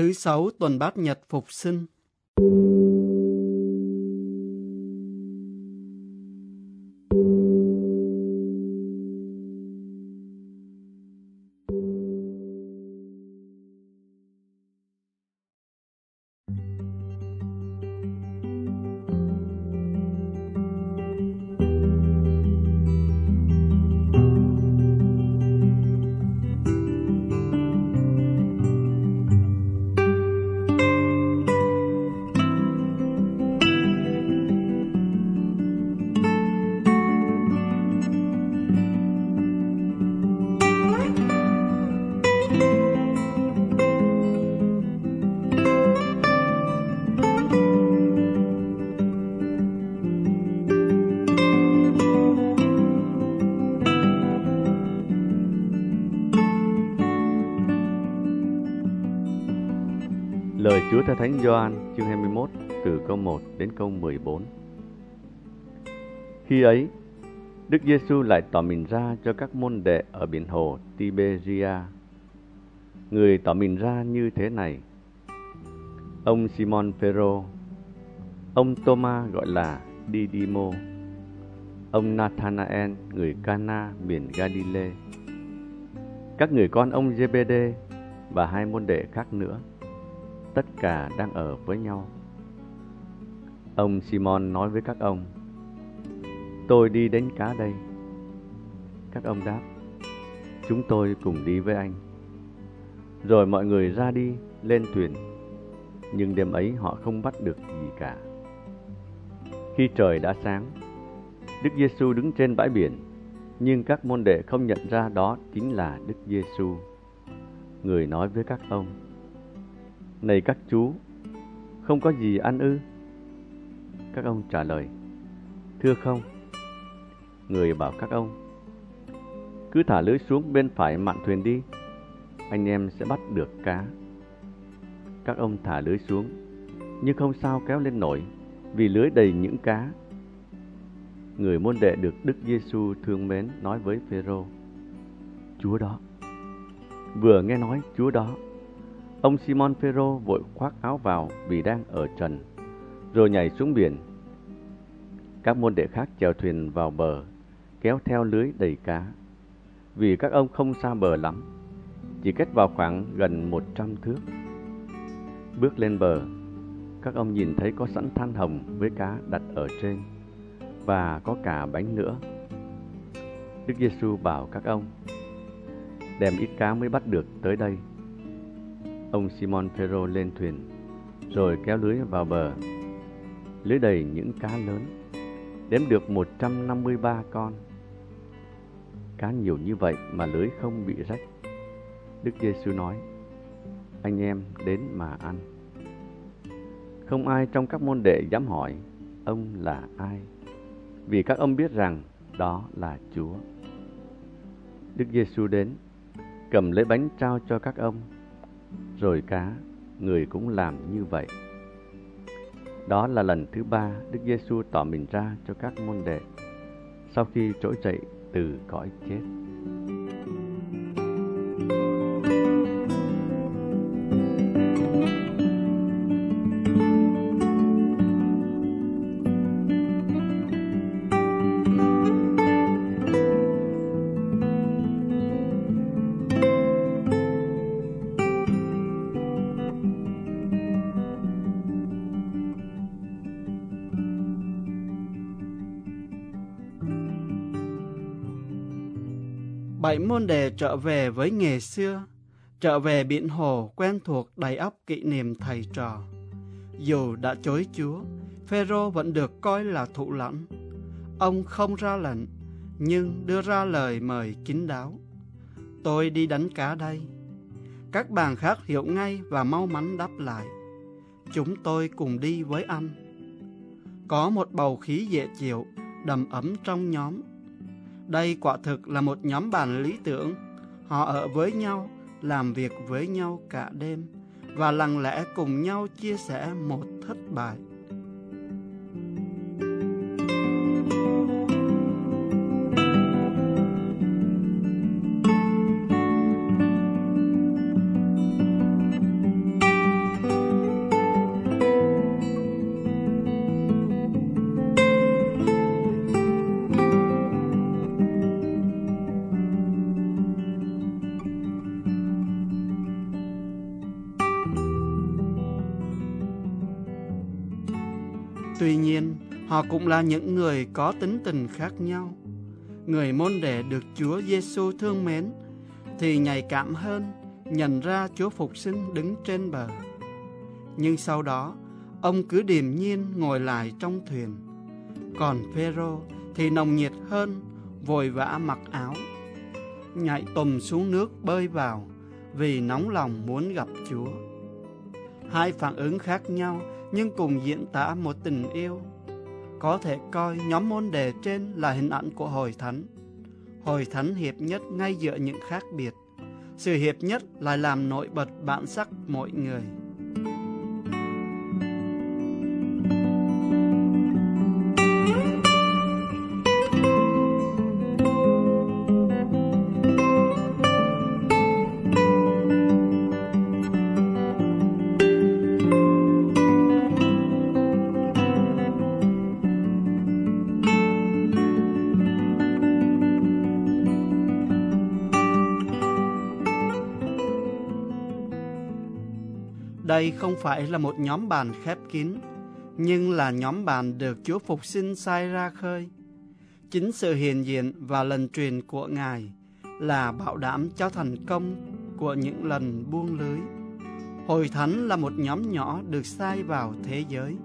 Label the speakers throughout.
Speaker 1: Thứ sáu tuần bát nhật phục sinh.
Speaker 2: Lời Chúa theo Thánh Gioan chương 21 từ câu 1 đến câu 14. Khi ấy, Đức Giêsu lại tỏ mình ra cho các môn đệ ở biển hồ Tiberia. Người tỏ mình ra như thế này: Ông Simon Phêrô, ông Thomas gọi là Didimo, ông Nathanael người Cana miền Galilee, các người con ông Giê-bê-đê và hai môn đệ khác nữa tất cả đang ở với nhau. Ông Simon nói với các ông, Tôi đi đánh cá đây. Các ông đáp, Chúng tôi cùng đi với anh. Rồi mọi người ra đi, lên thuyền. Nhưng đêm ấy họ không bắt được gì cả. Khi trời đã sáng, Đức Giêsu đứng trên bãi biển, nhưng các môn đệ không nhận ra đó chính là Đức Giêsu. Người nói với các ông, này các chú, không có gì ăn ư? Các ông trả lời, Thưa không. Người bảo các ông, Cứ thả lưới xuống bên phải mạn thuyền đi, anh em sẽ bắt được cá. Các ông thả lưới xuống, nhưng không sao kéo lên nổi, vì lưới đầy những cá. Người môn đệ được Đức Giêsu thương mến nói với Phêrô, Chúa đó. Vừa nghe nói Chúa đó, Ông Simon Phêrô vội khoác áo vào vì đang ở trần, rồi nhảy xuống biển. Các môn đệ khác chèo thuyền vào bờ, kéo theo lưới đầy cá. Vì các ông không xa bờ lắm, chỉ cách vào khoảng gần một trăm thước. Bước lên bờ, các ông nhìn thấy có sẵn than hồng với cá đặt ở trên, và có cả bánh nữa. Đức Giêsu bảo các ông, đem ít cá mới bắt được tới đây Ông Simon Phêrô lên thuyền, rồi kéo lưới vào bờ. Lưới đầy những cá lớn, đếm được 153 con. Cá nhiều như vậy mà lưới không bị rách. Đức Giêsu nói, anh em đến mà ăn. Không ai trong các môn đệ dám hỏi, ông là ai? Vì các ông biết rằng đó là Chúa. Đức Giêsu đến, cầm lấy bánh trao cho các ông rồi cá, người cũng làm như vậy. Đó là lần thứ ba Đức Giêsu tỏ mình ra cho các môn đệ sau khi trỗi dậy từ cõi chết.
Speaker 1: Bảy môn đề trở về với nghề xưa, trở về biển hồ quen thuộc đầy ấp kỷ niệm thầy trò. Dù đã chối Chúa, Phêrô vẫn được coi là thủ lãnh. Ông không ra lệnh, nhưng đưa ra lời mời kín đáo. Tôi đi đánh cá đây. Các bạn khác hiểu ngay và mau mắn đáp lại. Chúng tôi cùng đi với anh. Có một bầu khí dễ chịu, đầm ấm trong nhóm đây quả thực là một nhóm bạn lý tưởng. Họ ở với nhau, làm việc với nhau cả đêm và lặng lẽ cùng nhau chia sẻ một thất bại. Họ cũng là những người có tính tình khác nhau. Người môn đệ được Chúa Giêsu thương mến thì nhạy cảm hơn, nhận ra Chúa Phục sinh đứng trên bờ. Nhưng sau đó, ông cứ điềm nhiên ngồi lại trong thuyền. Còn Phêrô thì nồng nhiệt hơn, vội vã mặc áo, nhảy tùm xuống nước bơi vào vì nóng lòng muốn gặp Chúa. Hai phản ứng khác nhau nhưng cùng diễn tả một tình yêu. Có thể coi nhóm môn đề trên là hình ảnh của hội thánh. Hội thánh hiệp nhất ngay giữa những khác biệt. Sự hiệp nhất lại làm nổi bật bản sắc mỗi người. Đây không phải là một nhóm bàn khép kín, nhưng là nhóm bàn được Chúa Phục sinh sai ra khơi. Chính sự hiện diện và lần truyền của Ngài là bảo đảm cho thành công của những lần buông lưới. Hội thánh là một nhóm nhỏ được sai vào thế giới.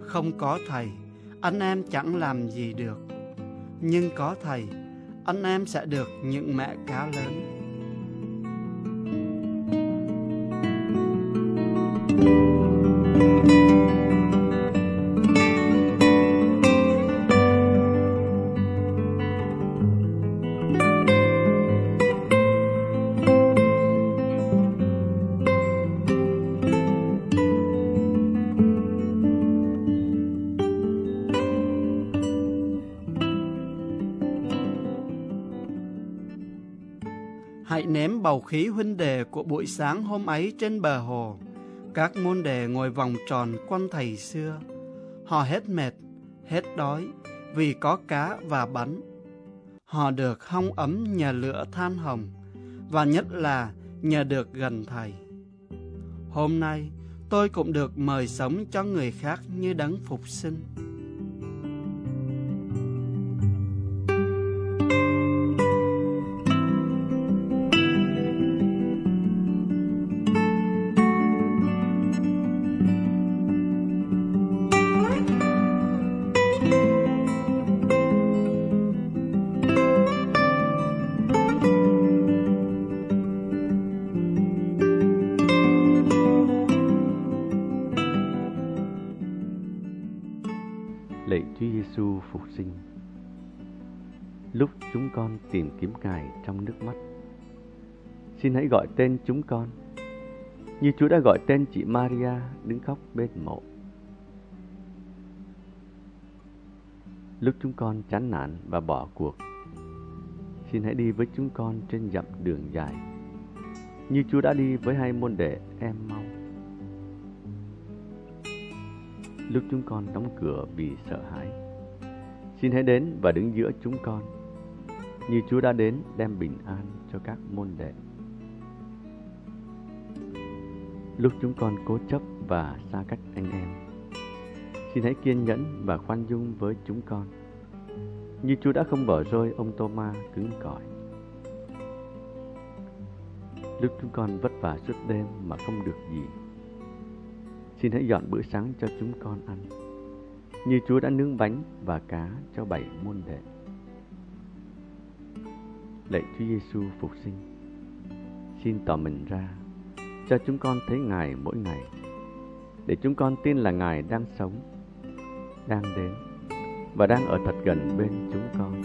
Speaker 1: Không có thầy, anh em chẳng làm gì được. Nhưng có thầy, anh em sẽ được những mẹ cá lớn. Hãy ném bầu khí huynh đề của buổi sáng hôm ấy trên bờ hồ. Các môn đệ ngồi vòng tròn quanh thầy xưa. Họ hết mệt, hết đói vì có cá và bánh. Họ được hong ấm nhờ lửa than hồng và nhất là nhờ được gần thầy. Hôm nay tôi cũng được mời sống cho người khác như đấng phục sinh.
Speaker 2: Con tìm kiếm Ngài trong nước mắt, xin hãy gọi tên chúng con, như Chúa đã gọi tên chị Maria đứng khóc bên mộ. Lúc chúng con chán nản và bỏ cuộc, xin hãy đi với chúng con trên dặm đường dài, như Chúa đã đi với hai môn đệ em mau. lúc chúng con đóng cửa vì sợ hãi. Xin hãy đến và đứng giữa chúng con, như Chúa đã đến đem bình an cho các môn đệ. Lúc chúng con cố chấp và xa cách anh em, xin hãy kiên nhẫn và khoan dung với chúng con, như Chúa đã không bỏ rơi ông Tô-ma cứng cỏi. Lúc chúng con vất vả suốt đêm mà không được gì, Xin hãy dọn bữa sáng cho chúng con ăn Như Chúa đã nướng bánh và cá cho bảy môn đệ Lạy Chúa Giêsu phục sinh. Xin tỏ mình ra Cho chúng con thấy Ngài mỗi ngày, Để chúng con tin là Ngài đang sống, Đang đến Và đang ở thật gần bên chúng con.